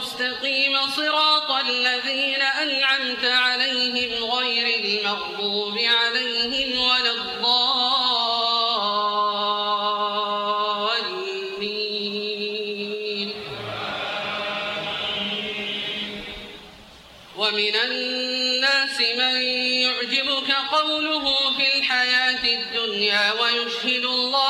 المستقيم صراط الذين أنعمت عليهم غير المغضوب عليهم ولا الضالين. ومن الناس من يعجبك قوله في الحياة الدنيا ويشهد الله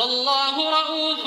والله رؤوف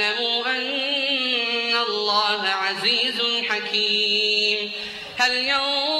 فاعلموا أن الله عزيز حكيم. هل ينظرون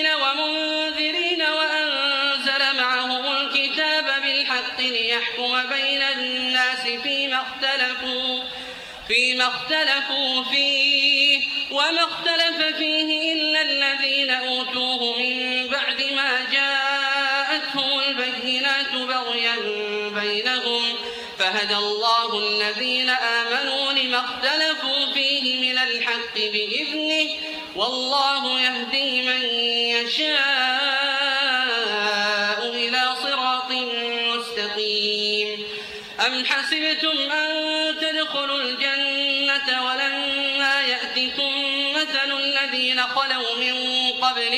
فيما اختلفوا فيه وما اختلف فيه إلا الذين أوتوه من بعد ما جاءتهم البينات بغيا بينهم فهدى الله الذين آمنوا لما اختلفوا فيه من الحق بإذنه والله يهدي من يشاء إلى صراط مستقيم أم حسبتم أن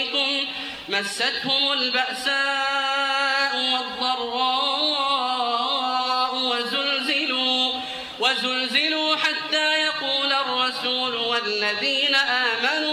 قبلكم مستهم البأساء والضراء وزلزلوا وزلزلوا حتى يقول الرسول والذين آمنوا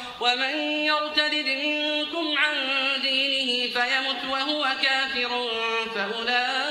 ومن يرتد منكم عن دينه فيمت وهو كافر فأولئك,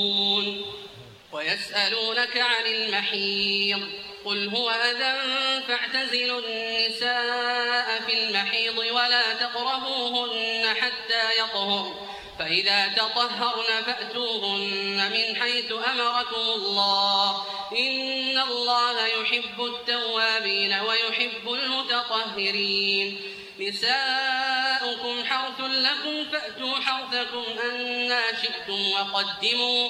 ويسألونك عن المحيض قل هو أذى فاعتزلوا النساء في المحيض ولا تقربوهن حتى يطهر فإذا تطهرن فأتوهن من حيث أمركم الله إن الله يحب التوابين ويحب المتطهرين نساؤكم حرث لكم فأتوا حرثكم أنا شئتم وقدموا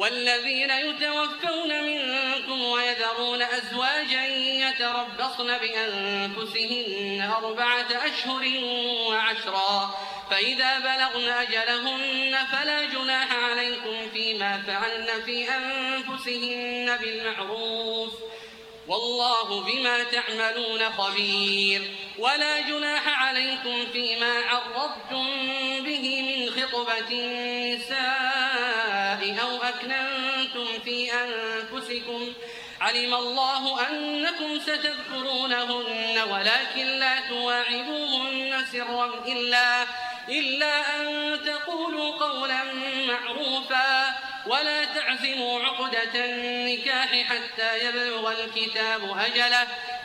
والذين يتوفون منكم ويذرون أزواجا يتربصن بأنفسهن أربعة أشهر وعشرا فإذا بلغن أجلهن فلا جناح عليكم فيما فعلن في أنفسهن بالمعروف والله بما تعملون خبير ولا جناح عليكم فيما عرضتم به من خطبة النساء أو أكننتم في أنفسكم. علم الله أنكم ستذكرونهن ولكن لا تواعدوهن سرا إلا, إلا أن تقولوا قولا معروفا. ولا تعزموا عقدة النكاح حتى يبلغ الكتاب أجله.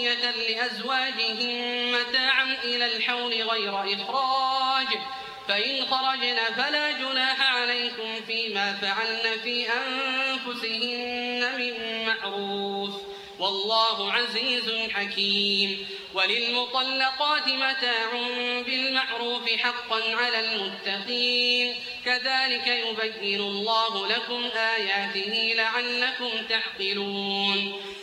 وصية لأزواجهم متاعا إلى الحول غير إخراج. فإن خرجن فلا جناح عليكم فيما فعلن في أنفسهن من معروف. والله عزيز حكيم. وللمطلقات متاع بالمعروف حقا على المتقين. كذلك يبين الله لكم آياته لعلكم تعقلون.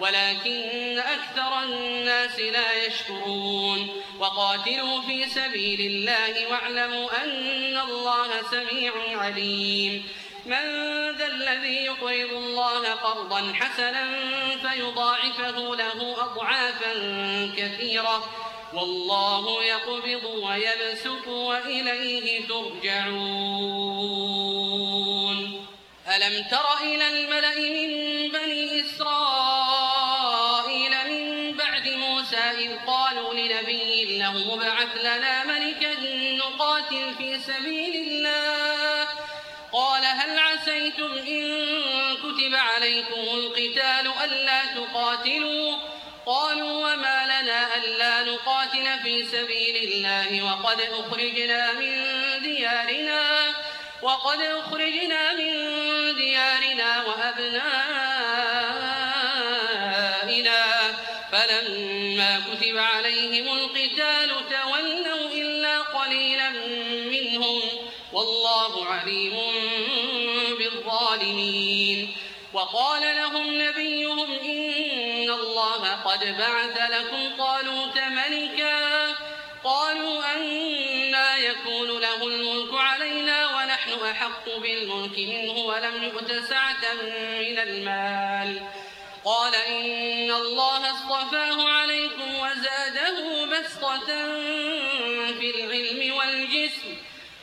ولكن أكثر الناس لا يشكرون. وقاتلوا في سبيل الله واعلموا أن الله سميع عليم. من ذا الذي يقرض الله قرضا حسنا فيضاعفه له أضعافا كثيرة. والله يقبض ويبسط وإليه ترجعون. ألم تر إلى الملأ من بني إسرائيل لنبي له مبعث لنا ملكا نقاتل في سبيل الله. قال هل عسيتم إن كتب عليكم القتال ألا تقاتلوا؟ قالوا وما لنا ألا نقاتل في سبيل الله وقد أخرجنا من ديارنا وقد أخرجنا من ديارنا وأبنائنا. فلما كتب عليهم القتال بالظالمين وقال لهم نبيهم إن الله قد بعث لكم طالوت ملكا. قالوا أنا يكون له الملك علينا ونحن أحق بالملك منه ولم يؤت سعة من المال. قال إن الله اصطفاه عليكم وزاده بسطة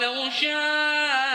ولو شاء